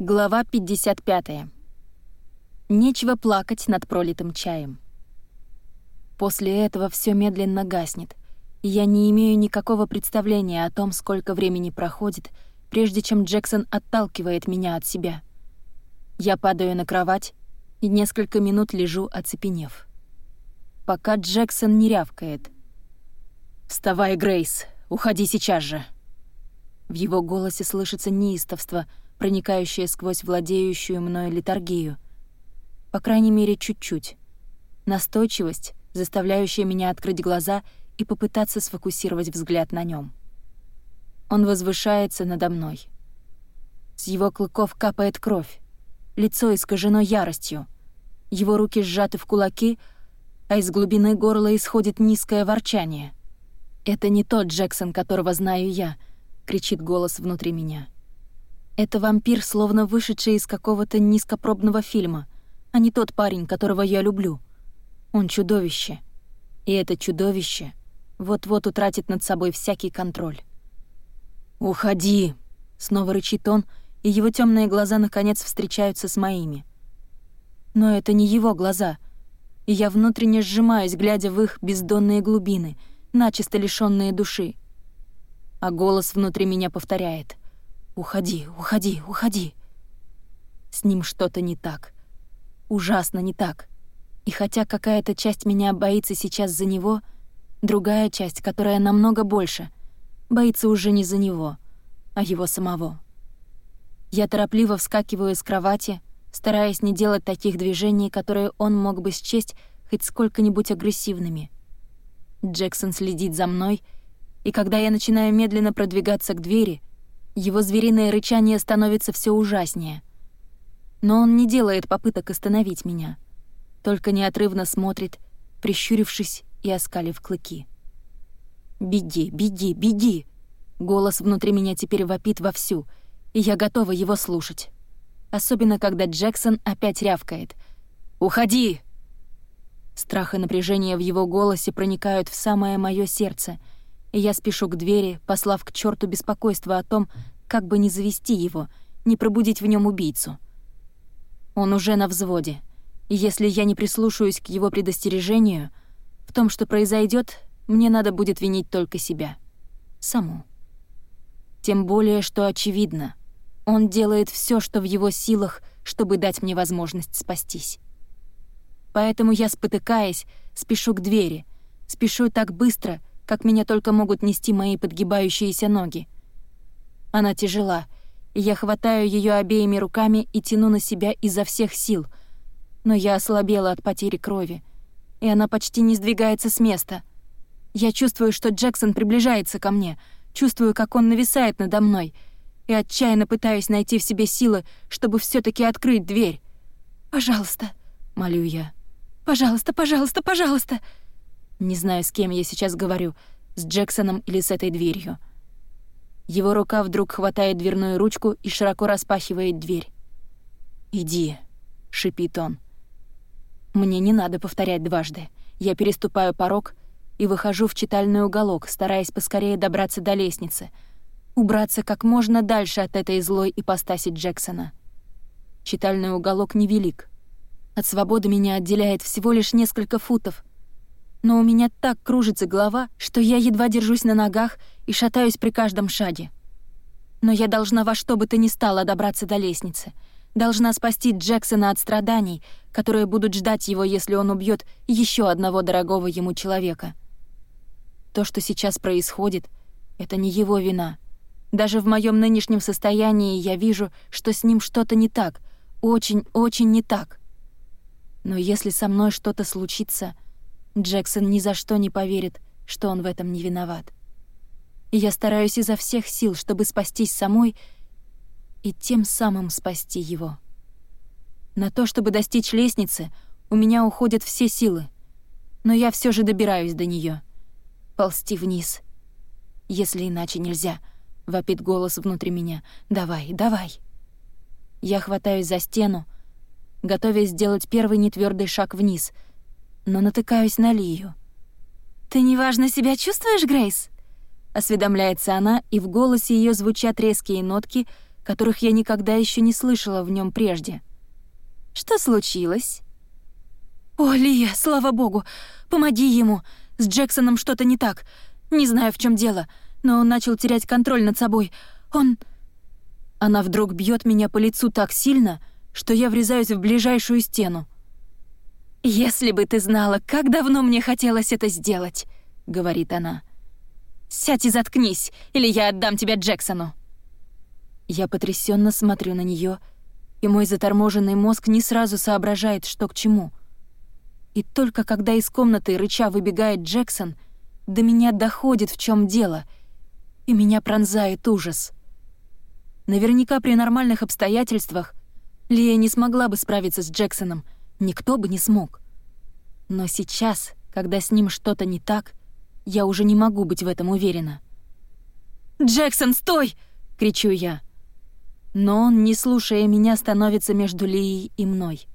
Глава 55. Нечего плакать над пролитым чаем. После этого все медленно гаснет, и я не имею никакого представления о том, сколько времени проходит, прежде чем Джексон отталкивает меня от себя. Я падаю на кровать и несколько минут лежу, оцепенев. Пока Джексон не рявкает. «Вставай, Грейс, уходи сейчас же!» В его голосе слышится неистовство — проникающая сквозь владеющую мною литургию. По крайней мере, чуть-чуть. Настойчивость, заставляющая меня открыть глаза и попытаться сфокусировать взгляд на нем. Он возвышается надо мной. С его клыков капает кровь. Лицо искажено яростью. Его руки сжаты в кулаки, а из глубины горла исходит низкое ворчание. «Это не тот Джексон, которого знаю я», — кричит голос внутри меня. Это вампир, словно вышедший из какого-то низкопробного фильма, а не тот парень, которого я люблю. Он чудовище. И это чудовище вот-вот утратит над собой всякий контроль. «Уходи!» — снова рычит он, и его темные глаза наконец встречаются с моими. Но это не его глаза, и я внутренне сжимаюсь, глядя в их бездонные глубины, начисто лишённые души. А голос внутри меня повторяет — «Уходи, уходи, уходи!» С ним что-то не так. Ужасно не так. И хотя какая-то часть меня боится сейчас за него, другая часть, которая намного больше, боится уже не за него, а его самого. Я торопливо вскакиваю с кровати, стараясь не делать таких движений, которые он мог бы счесть хоть сколько-нибудь агрессивными. Джексон следит за мной, и когда я начинаю медленно продвигаться к двери, его звериное рычание становится все ужаснее. Но он не делает попыток остановить меня, только неотрывно смотрит, прищурившись и оскалив клыки. «Беги, беги, беги!» Голос внутри меня теперь вопит вовсю, и я готова его слушать. Особенно, когда Джексон опять рявкает. «Уходи!» Страх и напряжение в его голосе проникают в самое мое сердце — и я спешу к двери, послав к черту беспокойство о том, как бы не завести его, не пробудить в нем убийцу. Он уже на взводе, и если я не прислушаюсь к его предостережению, в том, что произойдет, мне надо будет винить только себя. Саму. Тем более, что очевидно, он делает все, что в его силах, чтобы дать мне возможность спастись. Поэтому я, спотыкаясь, спешу к двери, спешу так быстро, как меня только могут нести мои подгибающиеся ноги. Она тяжела, и я хватаю ее обеими руками и тяну на себя изо всех сил. Но я ослабела от потери крови, и она почти не сдвигается с места. Я чувствую, что Джексон приближается ко мне, чувствую, как он нависает надо мной, и отчаянно пытаюсь найти в себе силы, чтобы все таки открыть дверь. «Пожалуйста», — молю я. «Пожалуйста, пожалуйста, пожалуйста!» Не знаю, с кем я сейчас говорю, с Джексоном или с этой дверью. Его рука вдруг хватает дверную ручку и широко распахивает дверь. «Иди», — шипит он. Мне не надо повторять дважды. Я переступаю порог и выхожу в читальный уголок, стараясь поскорее добраться до лестницы, убраться как можно дальше от этой злой ипостаси Джексона. Читальный уголок невелик. От свободы меня отделяет всего лишь несколько футов, но у меня так кружится голова, что я едва держусь на ногах и шатаюсь при каждом шаге. Но я должна во что бы то ни стало добраться до лестницы. Должна спасти Джексона от страданий, которые будут ждать его, если он убьет еще одного дорогого ему человека. То, что сейчас происходит, это не его вина. Даже в моем нынешнем состоянии я вижу, что с ним что-то не так, очень-очень не так. Но если со мной что-то случится — Джексон ни за что не поверит, что он в этом не виноват. Я стараюсь изо всех сил, чтобы спастись самой и тем самым спасти его. На то, чтобы достичь лестницы, у меня уходят все силы, но я все же добираюсь до нее. Ползти вниз. Если иначе нельзя, вопит голос внутри меня. Давай, давай. Я хватаюсь за стену, готовясь сделать первый нетвёрдый шаг вниз — но натыкаюсь на Лию. «Ты неважно себя чувствуешь, Грейс?» Осведомляется она, и в голосе ее звучат резкие нотки, которых я никогда еще не слышала в нем прежде. «Что случилось?» «О, Лия, слава богу! Помоги ему! С Джексоном что-то не так. Не знаю, в чем дело, но он начал терять контроль над собой. Он...» Она вдруг бьет меня по лицу так сильно, что я врезаюсь в ближайшую стену. «Если бы ты знала, как давно мне хотелось это сделать», — говорит она. «Сядь и заткнись, или я отдам тебя Джексону». Я потрясенно смотрю на нее, и мой заторможенный мозг не сразу соображает, что к чему. И только когда из комнаты рыча выбегает Джексон, до меня доходит, в чем дело, и меня пронзает ужас. Наверняка при нормальных обстоятельствах Лия не смогла бы справиться с Джексоном, никто бы не смог. Но сейчас, когда с ним что-то не так, я уже не могу быть в этом уверена. «Джексон, стой!» — кричу я. Но он, не слушая меня, становится между Лией и мной.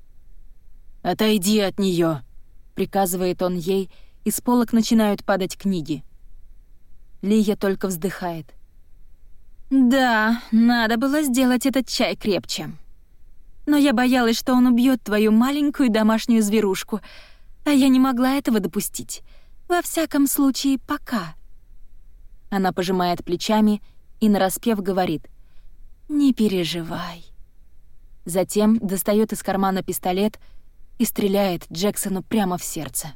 «Отойди от нее, приказывает он ей, и с полок начинают падать книги. Лия только вздыхает. «Да, надо было сделать этот чай крепче. Но я боялась, что он убьет твою маленькую домашнюю зверушку, а я не могла этого допустить. Во всяком случае, пока». Она пожимает плечами и нараспев говорит. «Не переживай». Затем достает из кармана пистолет и стреляет Джексону прямо в сердце.